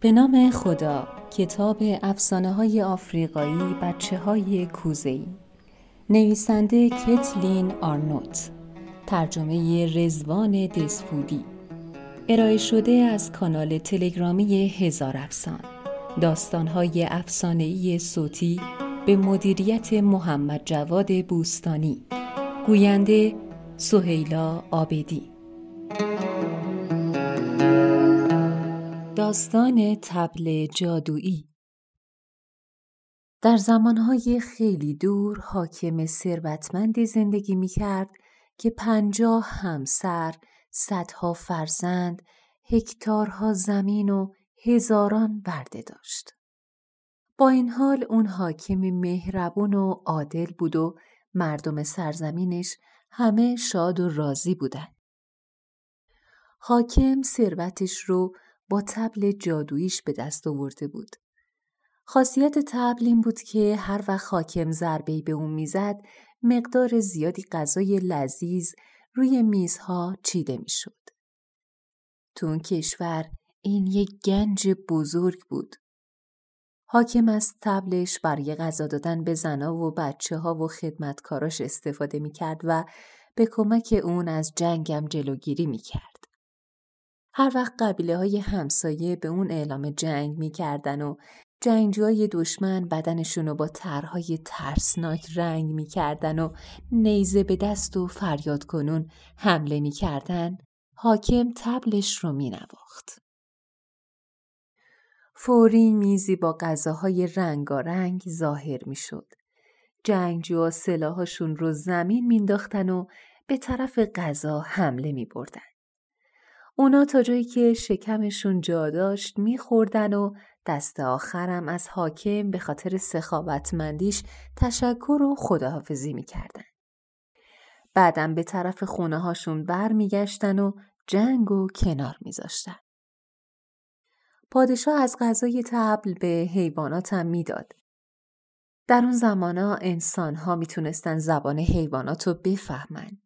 به نام خدا کتاب افسانه های آفریقایی بچه های کوزهی نویسنده کتلین آرنوت ترجمه رزوان دسفودی. ارائه شده از کانال تلگرامی هزار افسان. داستانهای ای صوتی به مدیریت محمد جواد بوستانی. گوینده سهیلا آبدی. داستان تبل جادویی در زمانهای خیلی دور حاکم ثروتمندی زندگی می کرد که پنجاه همسر، صدها فرزند، هکتارها زمین و هزاران برده داشت. با این حال اون حاکم مهربون و عادل بود و مردم سرزمینش همه شاد و راضی بودن. حاکم ثروتش رو با تبل جادوییش به دست آورده بود. خاصیت تبل این بود که هر وقت حاکم ضربه‌ای به اون می‌زد مقدار زیادی غذای لذیذ روی میزها چیده می‌شد. تو اون کشور این یک گنج بزرگ بود. حاکم از تبلش برای غذا دادن به زنا و بچه ها و خدمتکاراش استفاده می کرد و به کمک اون از جنگم جلوگیری می کرد. هر وقت قبیله های همسایه به اون اعلام جنگ می‌کردن و جنگجوهای دشمن بدنشون رو با ترهای ترسناک رنگ می‌کردن و نیزه به دست و فریاد کنون حمله می‌کردن حاکم تبلش رو مینواخت. فوری میزی با غذاهای رنگارنگ ظاهر می‌شد. جنگجوها سلاحاشون رو زمین مینداختن و به طرف غذا حمله می بردن. اونا تا جایی که شکمشون جا داشت میخوردن و دست آخرم از حاکم به خاطر سخاوتمندیش تشکر و خداحافظی می‌کردن. بعدم به طرف خونه هاشون بر میگشتن و جنگ و کنار میذاشتن. پادشاه از غذای تبل به حیواناتم می‌داد. در اون زمانا انسان ها می‌تونستن زبان حیوانات رو بفهمن.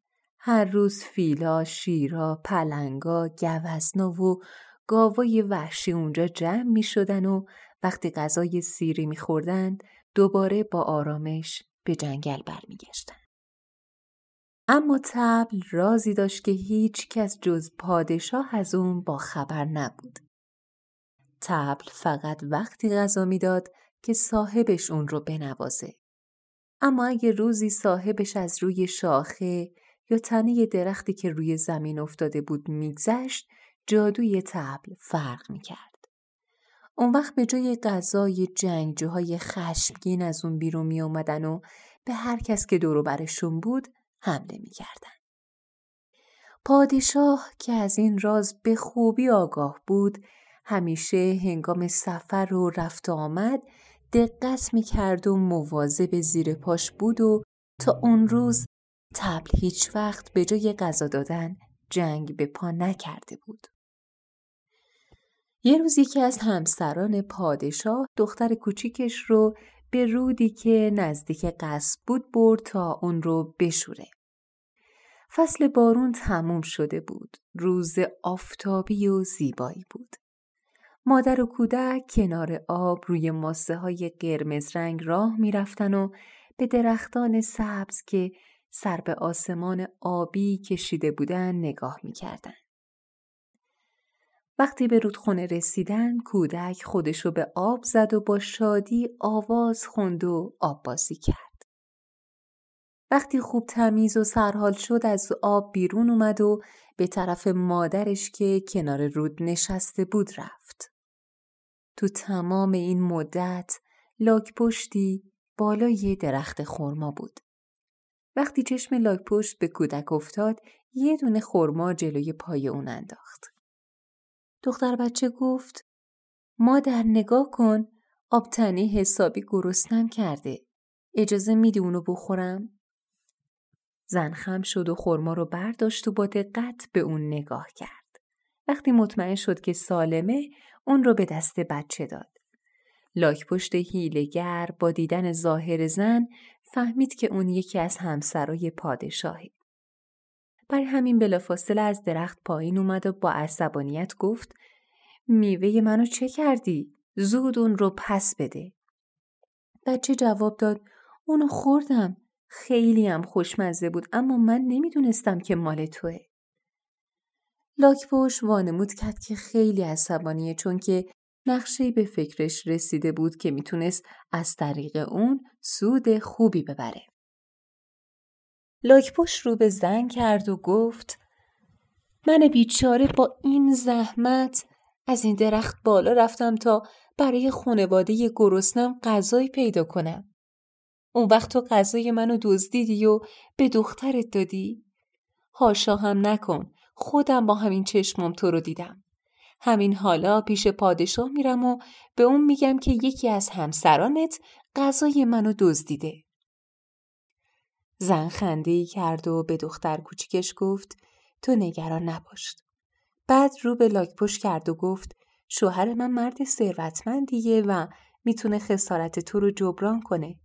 هر روز فیلا، شیرا، پلنگا، گوزنا و گاوای وحشی اونجا جمع می شدن و وقتی غذای سیری می خوردند دوباره با آرامش به جنگل برمیگشتن. اما تبل رازی داشت که هیچ کس جز پادشاه از اون با خبر نبود. تبل فقط وقتی غذا می‌داد که صاحبش اون رو بنوازه. اما اگه روزی صاحبش از روی شاخه یا تنه درختی که روی زمین افتاده بود میگذشت جادوی تبل فرق می‌کرد. اون وقت به جای غذای جنگجوهای خشمگین از اون بیرون می اومدن و به هر کس که دورو برشون بود حمله می‌کردن. پادشاه که از این راز به خوبی آگاه بود همیشه هنگام سفر و رفت آمد دقت می‌کرد و مواظب زیر پاش بود و تا اون روز تبل هیچ وقت به جای غذا دادن جنگ به پا نکرده بود. یه روز یکی از همسران پادشاه دختر کوچیکش رو به رودی که نزدیک قصب بود برد تا اون رو بشوره. فصل بارون تموم شده بود. روز آفتابی و زیبایی بود. مادر و کودک کنار آب روی ماسه های قرمز رنگ راه می‌رفتن و به درختان سبز که سر به آسمان آبی کشیده بودن نگاه می‌کردن. وقتی به رودخونه رسیدن کودک خودشو به آب زد و با شادی آواز خوند و آب بازی کرد. وقتی خوب تمیز و سرحال شد از آب بیرون اومد و به طرف مادرش که کنار رود نشسته بود رفت. تو تمام این مدت لاک پشتی بالای درخت خورما بود. وقتی چشم لاک پشت به کودک افتاد یه دونه خورما جلوی پای اون انداخت. دختر بچه گفت مادر نگاه کن آبتنی حسابی گرسنم کرده. اجازه میدی اونو بخورم؟ زن خم شد و خورما رو برداشت و با دقت به اون نگاه کرد. وقتی مطمئن شد که سالمه اون رو به دست بچه داد. لاک پشت هیلگر با دیدن ظاهر زن فهمید که اون یکی از همسرای پادشاهی. برای همین بلافاصله از درخت پایین اومد و با عصبانیت گفت میوه منو چه کردی؟ زود اون رو پس بده. بچه جواب داد اونو خوردم. خیلی هم خوشمزه بود اما من نمی‌دونستم که مال توه. لاکپوش وانمود کرد که خیلی عصبانیه چون که نقشه به فکرش رسیده بود که می‌تونست از طریق اون سود خوبی ببره. لاکپوش رو به زن کرد و گفت من بیچاره با این زحمت از این درخت بالا رفتم تا برای خانواده گرسنم غذایی پیدا کنم. اون وقت تو غذای منو دزدیدی و به دخترت دادی؟ هاشا هم نکن. خودم با همین چشمم تو رو دیدم. همین حالا پیش پادشاه میرم و به اون میگم که یکی از همسرانت غذای منو دزدیده. زن خنده کرد و به دختر کوچیکش گفت تو نگران نباش. بعد رو به لاکپوش کرد و گفت شوهر من مرد ثروتمندیه و می‌تونه خسارت تو رو جبران کنه.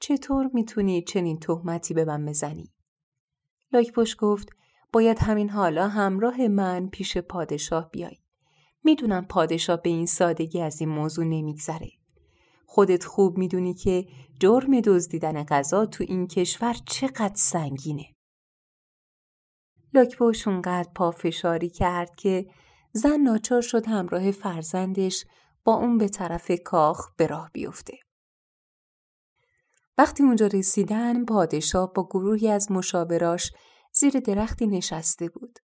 چطور می‌تونی چنین تهمتی به من بزنی؟ لاکپوش گفت باید همین حالا همراه من پیش پادشاه بیای. می‌دونم پادشاه به این سادگی از این موضوع نمیگذره. خودت خوب می‌دونی که جرم دزدیدن غذا تو این کشور چقدر سنگینه. لاکپوش اونقدر پافشاری کرد که زن ناچار شد همراه فرزندش با اون به طرف کاخ به راه بیفته. وقتی اونجا رسیدن پادشاه با گروهی از مشاوراش زیر درختی نشسته بود.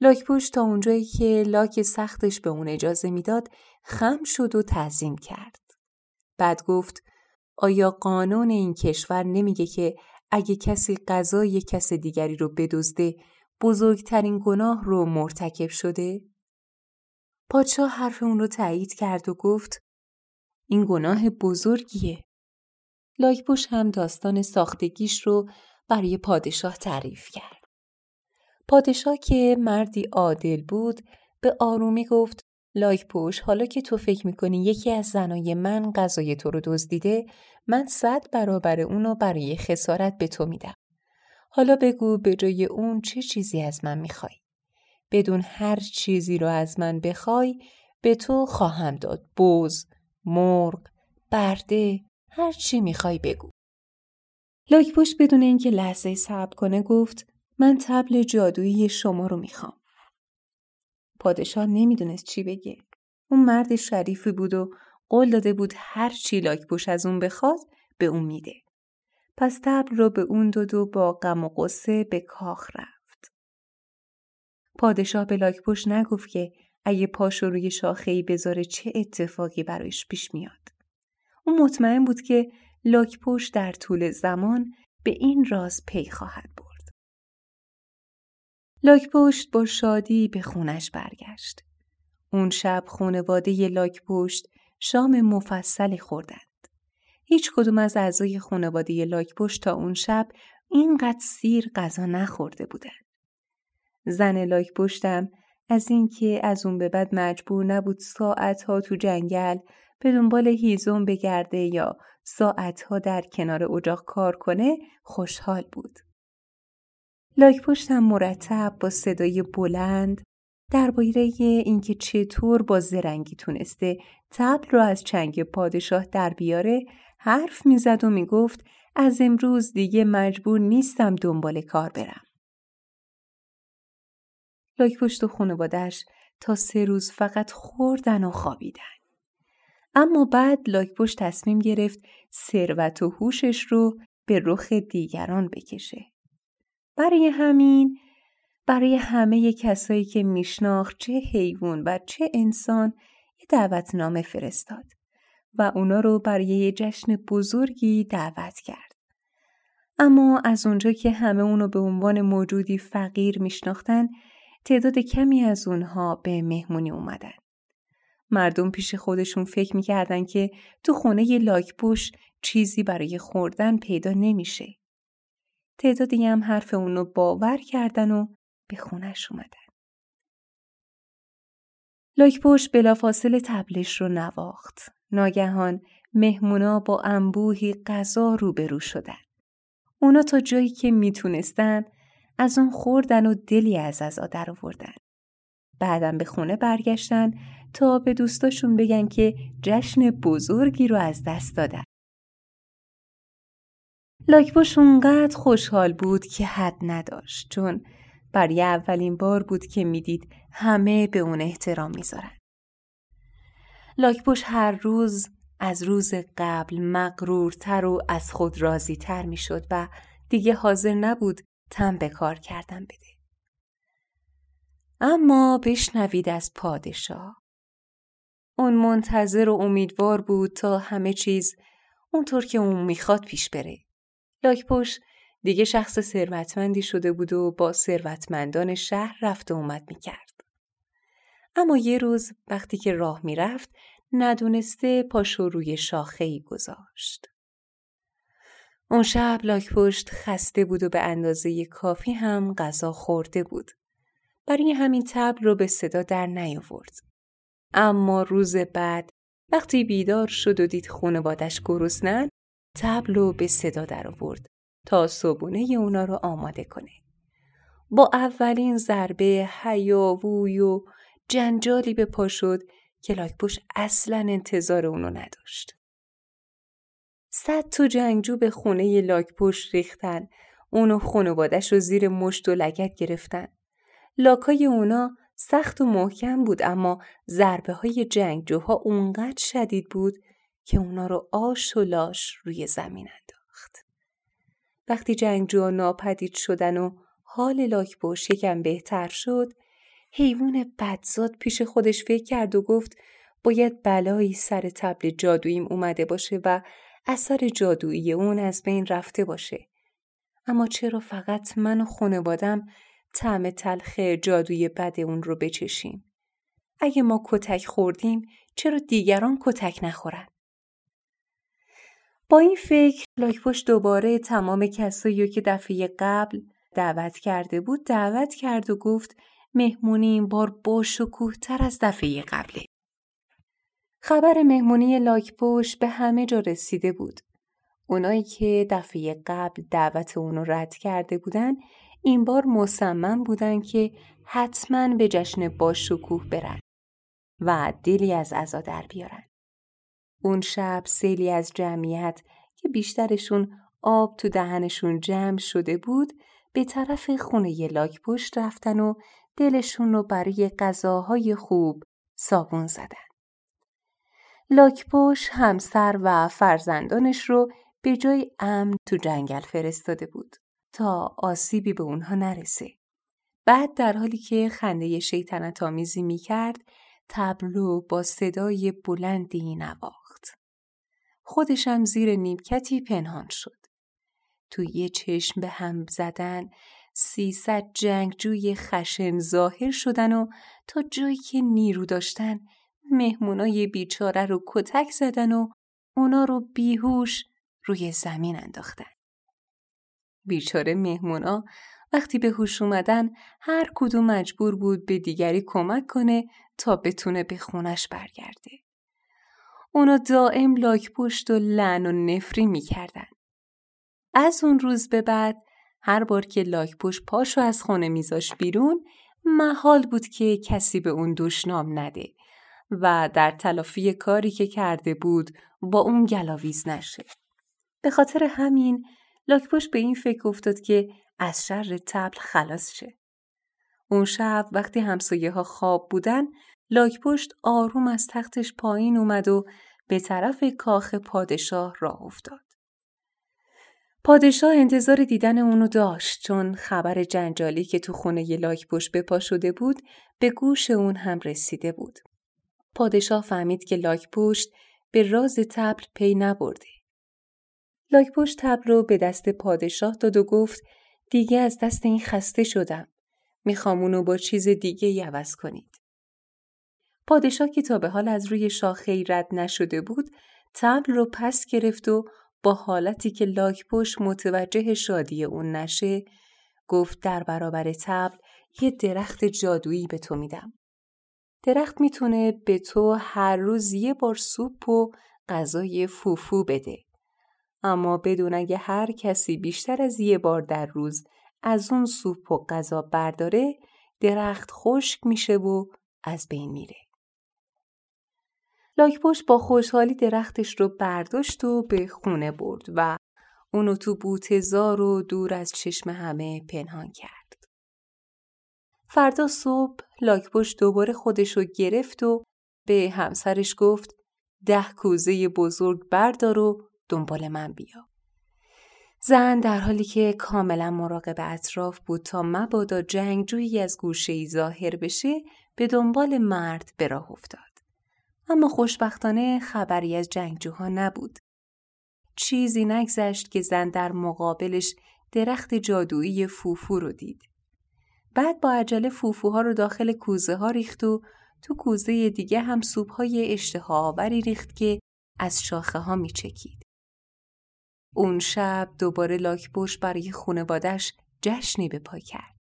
لاکپوش تا اونجایی که لاک سختش به اون اجازه می‌داد خم شد و تعظیم کرد. بعد گفت آیا قانون این کشور نمیگه که اگه کسی غذای کس دیگری رو بدزده بزرگترین گناه رو مرتکب شده؟ پادشاه حرف اون رو تایید کرد و گفت این گناه بزرگیه. لاکپوش هم داستان ساختگیش رو برای پادشاه تعریف کرد. پادشاه که مردی عادل بود به آرومی گفت لایک پوش حالا که تو فکر می‌کنی یکی از زنای من غذای تو رو دزدیده من صد برابر اونو برای خسارت به تو میدم. حالا بگو به جای اون چه چیزی از من می‌خوای؟ بدون هر چیزی رو از من بخوای به تو خواهم داد. بوز، مرغ، برده، هر چی می‌خوای بگو. لاکپوش بدون اینکه لحظه صبر کنه گفت من تبل جادویی شما رو می‌خوام. پادشاه نمی‌دونست چی بگه. اون مرد شریفی بود و قول داده بود هر چی لاکپوش از اون بخواد به اون میده. پس تبل رو به اون داد و با غم و قصه به کاخ رفت. پادشاه به لاکپوش نگفت که اگه پاشو روی شاخه ای بذاره چه اتفاقی برایش پیش میاد. اون مطمئن بود که لاکپوش در طول زمان به این راز پی خواهد بود. لاکپشت با شادی به خونش برگشت. اون شب خانواده لاکپشت شام مفصلی خوردند. هیچ کدوم از اعضای خانواده لاکپشت تا اون شب اینقدر سیر غذا نخورده بودند. زن لاکپشتم از اینکه از اون به بعد مجبور نبود ساعتها تو جنگل به دنبال هیزم بگرده یا ساعتها در کنار اجاق کار کنه خوشحال بود. لاک پشتم مرتب با صدای بلند درباره اینکه چطور با زرنگی تونسته تبل رو از چنگ پادشاه در بیاره حرف می‌زد و می‌گفت از امروز دیگه مجبور نیستم دنبال کار برم. لاک پشت و خانوادش تا سه روز فقط خوردن و خوابیدن. اما بعد لاکپشت تصمیم گرفت ثروت و هوشش رو به رخ دیگران بکشه. برای همین برای همه کسایی که میشناخت چه حیوان و چه انسان یه دعوتنامه فرستاد و اونا رو برای یه جشن بزرگی دعوت کرد. اما از اونجا که همه اونو به عنوان موجودی فقیر میشناختن تعداد کمی از اونها به مهمونی اومدن. مردم پیش خودشون فکر می‌کردن که تو خونه لاکپوش چیزی برای خوردن پیدا نمیشه. تعدادی هم حرف اونو باور کردن و به خونش اومدن. لاکپوش بلافاصله تبلش رو نواخت. ناگهان مهمونا با انبوهی غذا روبرو شدن. اونا تا جایی که می‌تونستن از اون خوردن و دلی از از در آوردن. بعدم به خونه برگشتن تا به دوستاشون بگن که جشن بزرگی رو از دست دادن. لاکباش اونقدر خوشحال بود که حد نداشت چون برای اولین بار بود که می‌دید همه به اون احترام می‌ذارن. لاکبوش هر روز از روز قبل مغرورتر و از خود راضی تر می شد و دیگه حاضر نبود تم به کار کردن بده. اما بشنوید از پادشاه. اون منتظر و امیدوار بود تا همه چیز اونطور که اون می‌خواد پیش بره. لاکپوش دیگه شخص ثروتمندی شده بود و با ثروتمندان شهر رفت و اومد می‌کرد. اما یه روز وقتی که راه می‌رفت ندونسته پاشو روی شاخه ای گذاشت. اون شب لاکپشت خسته بود و به اندازه کافی هم غذا خورده بود. برای همین تبل رو به صدا در نیاورد. اما روز بعد وقتی بیدار شد و دید خونوادش گرسنن تبل رو به صدا در آورد تا صبونه اونا رو آماده کنه. با اولین ضربه هیاووی و جنجالی به پا شد که لاکپوش اصلا انتظار اونو نداشت. صد تو جنگجو به خونه لاکپوش ریختن اونو خانوادش رو زیر مشت و لگت گرفتن. لاکای اونا سخت و محکم بود اما ضربه های جنگجوها اونقدر شدید بود که اونا رو آش و لاش روی زمین انداخت. وقتی جنگجوها ناپدید شدن و حال لاکپوش یکم بهتر شد حیوان بدزاد پیش خودش فکر کرد و گفت باید بلایی سر تبل جادوییم اومده باشه و اثر جادویی اون از بین رفته باشه. اما چرا فقط من و خانوادم طعم تلخ جادوی بد اون رو بچشیم؟ اگه ما کتک خوردیم چرا دیگران کتک نخورن؟ با این فکر لاکپشت دوباره تمام کسایی که دفعه قبل دعوت کرده بود دعوت کرد و گفت مهمونی این بار با شکوه تر از دفعه قبله. خبر مهمونی لاکپوش به همه جا رسیده بود. اونایی که دفعه قبل دعوت اونو رد کرده بودن این بار مصمم بودن که حتما به جشن با شکوه برن و دلی از عزا در بیارن. اون شب سیلی از جمعیت که بیشترشون آب تو دهنشون جمع شده بود به طرف خونه لاک رفتن و دلشون رو برای غذاهای خوب صابون زدن. لاکپوش همسر و فرزندانش رو به جای امن تو جنگل فرستاده بود تا آسیبی به اونها نرسه. بعد در حالی که خنده شیطنت آمیزی می کرد تبلو با صدای بلندی نواخت. خودشم زیر نیمکتی پنهان شد. تو یه چشم به هم زدن سیصد جنگجوی خشن ظاهر شدن و تا جایی که نیرو داشتن مهمونای بیچاره رو کتک زدن و اونا رو بیهوش روی زمین انداختن. بیچاره مهمونا وقتی به هوش اومدن هر کدوم مجبور بود به دیگری کمک کنه تا بتونه به خونش برگرده. اونا دائم لاک پشت و لن و نفری می‌کردن. از اون روز به بعد هر بار که لاکپوش پاشو از خونه میذاش بیرون محال بود که کسی به اون دشنام نده و در تلافی کاری که کرده بود با اون گلاویز نشه. به خاطر همین لاکپوش به این فکر افتاد که از شر تبل خلاص شه. اون شب وقتی همسایه ها خواب بودن لاکپشت آروم از تختش پایین اومد و به طرف کاخ پادشاه راه افتاد. پادشاه انتظار دیدن اونو داشت چون خبر جنجالی که تو خونه لاکپشت به پا شده بود به گوش اون هم رسیده بود. پادشاه فهمید که لاکپشت به راز تبل پی نبرده. لاکپشت تبل رو به دست پادشاه داد و گفت دیگه از دست این خسته شدم. می‌خوام اونو با چیز دیگه عوض کنید. پادشاه که تا به حال از روی شاخه رد نشده بود تبل رو پس گرفت و با حالتی که لاکپوش متوجه شادی اون نشه گفت در برابر تبل یه درخت جادویی به تو میدم. درخت می‌تونه به تو هر روز یه بار سوپ و غذای فوفو بده. اما بدون اگه هر کسی بیشتر از یه بار در روز از اون سوپ و غذا برداره درخت خشک میشه و از بین میره. لاکپشت با خوشحالی درختش رو برداشت و به خونه برد و اونو تو بوتزار و دور از چشم همه پنهان کرد. فردا صبح لاکپشت دوباره خودش رو گرفت و به همسرش گفت ده کوزه بزرگ بردار و دنبال من بیا. زن در حالی که کاملا مراقب اطراف بود تا مبادا جنگجویی از گوشه ای ظاهر بشه به دنبال مرد به راه افتاد. اما خوشبختانه خبری از جنگجوها نبود. چیزی نگذشت که زن در مقابلش درخت جادویی فوفو رو دید. بعد با عجله فوفوها رو داخل کوزه ها ریخت و تو کوزه دیگه هم سوپ های اشتها ریخت که از شاخه ها می چکید. اون شب دوباره لاکپوش برای خونوادش جشنی به پا کرد.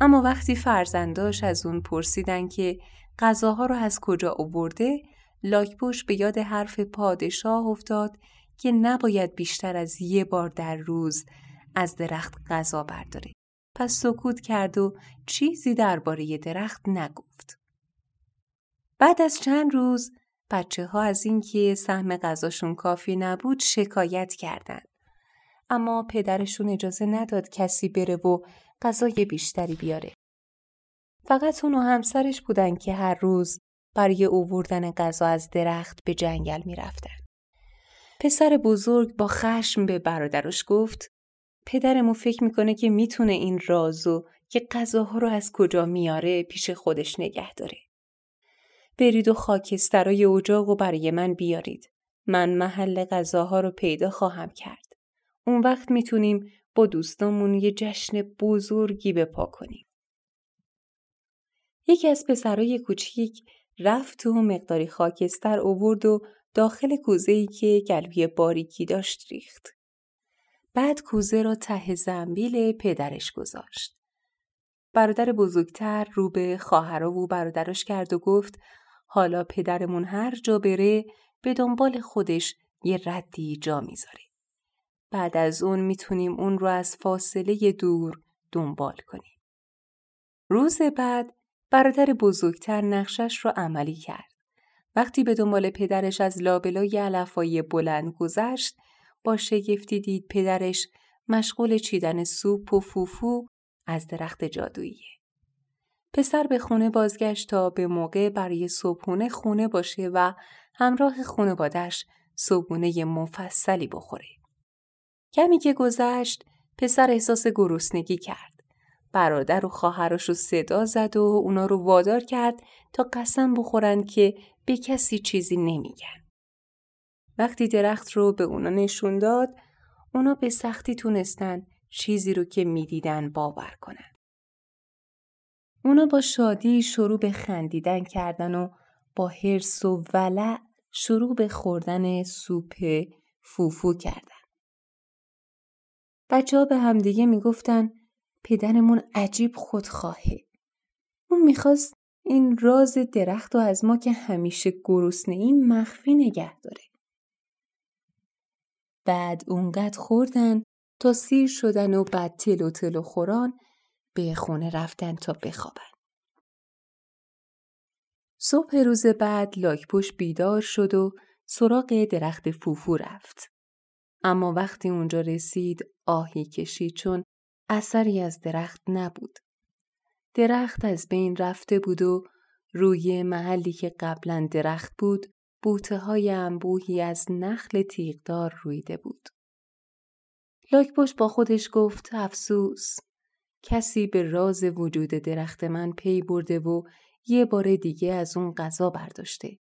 اما وقتی فرزنداش از اون پرسیدن که غذاها رو از کجا آورده، لاکپوش به یاد حرف پادشاه افتاد که نباید بیشتر از یه بار در روز از درخت غذا برداره. پس سکوت کرد و چیزی درباره درخت نگفت. بعد از چند روز بچه ها از اینکه سهم غذاشون کافی نبود شکایت کردند. اما پدرشون اجازه نداد کسی بره و غذای بیشتری بیاره. فقط اون و همسرش بودن که هر روز برای اووردن غذا از درخت به جنگل می‌رفتن. پسر بزرگ با خشم به برادرش گفت پدرمو فکر می‌کنه که می‌تونه این رازو که غذاها رو از کجا میاره پیش خودش نگه داره. برید و خاکسترای اجاق و برای من بیارید. من محل غذاها رو پیدا خواهم کرد. اون وقت می‌تونیم با دوستامون یه جشن بزرگی بپا کنیم. یکی از پسرای کوچیک رفت و مقداری خاکستر اوورد و داخل کوزه که گلوی باریکی داشت ریخت. بعد کوزه را ته زنبیل پدرش گذاشت. برادر بزرگتر رو به خواهر و برادرش کرد و گفت حالا پدرمون هر جا بره به دنبال خودش یه ردی جا می‌ذاره. بعد از اون می‌تونیم اون رو از فاصله دور دنبال کنیم. روز بعد برادر بزرگتر نقشش رو عملی کرد. وقتی به دنبال پدرش از لابلای علفای بلند گذشت، با شگفتی دید پدرش مشغول چیدن سوپ و فوفو از درخت جادوییه. پسر به خونه بازگشت تا به موقع برای صبحونه خونه باشه و همراه خونوادش صبحونه مفصلی بخوره. کمی که گذشت پسر احساس گرسنگی کرد. برادر و خواهرش رو صدا زد و اونا رو وادار کرد تا قسم بخورن که به کسی چیزی نمیگن. وقتی درخت رو به اونا نشون داد، اونا به سختی تونستن چیزی رو که می‌دیدن باور کنن. اونا با شادی شروع به خندیدن کردن و با حرس و ولع شروع به خوردن سوپ فوفو کردن. بچه ها به همدیگه می‌گفتن پدرمون عجیب خودخواهه. اون می‌خواست این راز درخت و از ما که همیشه گرسنه این مخفی نگه داره. بعد اونقدر خوردن تا سیر شدن و بعد تلو تلو خوران به خونه رفتن تا بخوابن. صبح روز بعد لاکپوش بیدار شد و سراغ درخت فوفو رفت. اما وقتی اونجا رسید آهی کشید چون اثری از درخت نبود. درخت از بین رفته بود و روی محلی که قبلا درخت بود بوته های انبوهی از نخل تیغدار رویده بود. لاکپوش با خودش گفت افسوس کسی به راز وجود درخت من پی برده و یه بار دیگه از اون غذا برداشته.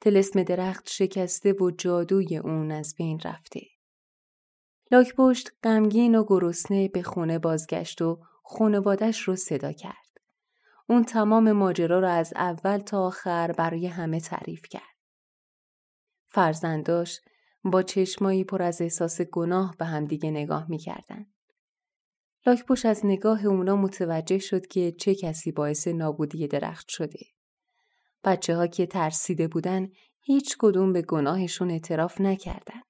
تلسم درخت شکسته و جادوی اون از بین رفته. لاکپشت غمگین و گرسنه به خونه بازگشت و خونوادش رو صدا کرد. اون تمام ماجرا رو از اول تا آخر برای همه تعریف کرد. فرزنداش با چشمایی پر از احساس گناه به همدیگه نگاه می‌کردن. لاکپوش از نگاه اونا متوجه شد که چه کسی باعث نابودی درخت شده. بچه ها که ترسیده بودن هیچ کدوم به گناهشون اعتراف نکردن.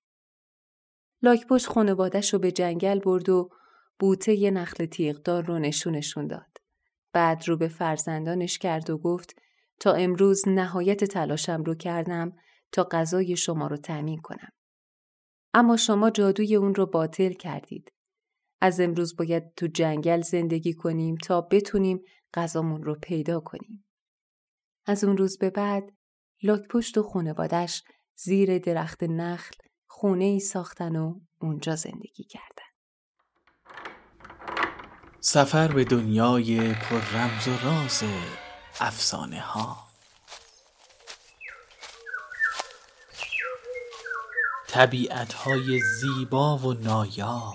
لاکپوش خانوادش رو به جنگل برد و بوته یه نخل تیغدار رو نشونشون داد. بعد رو به فرزندانش کرد و گفت تا امروز نهایت تلاشم رو کردم تا غذای شما رو تأمین کنم. اما شما جادوی اون رو باطل کردید. از امروز باید تو جنگل زندگی کنیم تا بتونیم غذامون رو پیدا کنیم. از اون روز به بعد لاکپشت و خونوادش زیر درخت نخل خونه ای ساختن و اونجا زندگی کردن. سفر به دنیای پر رمز و راز افسانه ها طبیعت های زیبا و نایاب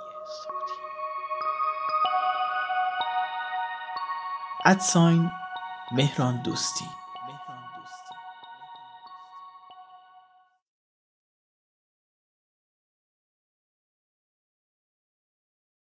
ادساین مهران دوستی.